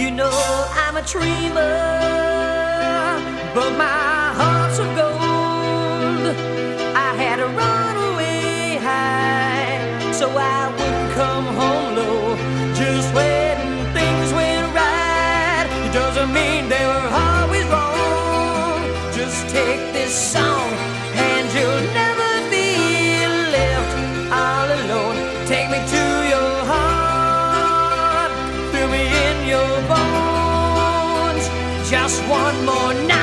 You know I'm a dreamer, but my heart's of gold. I had to run away high, so I wouldn't come home low. Just when things went right, it doesn't mean they were always wrong. Just take this song. your bones. Just one more night.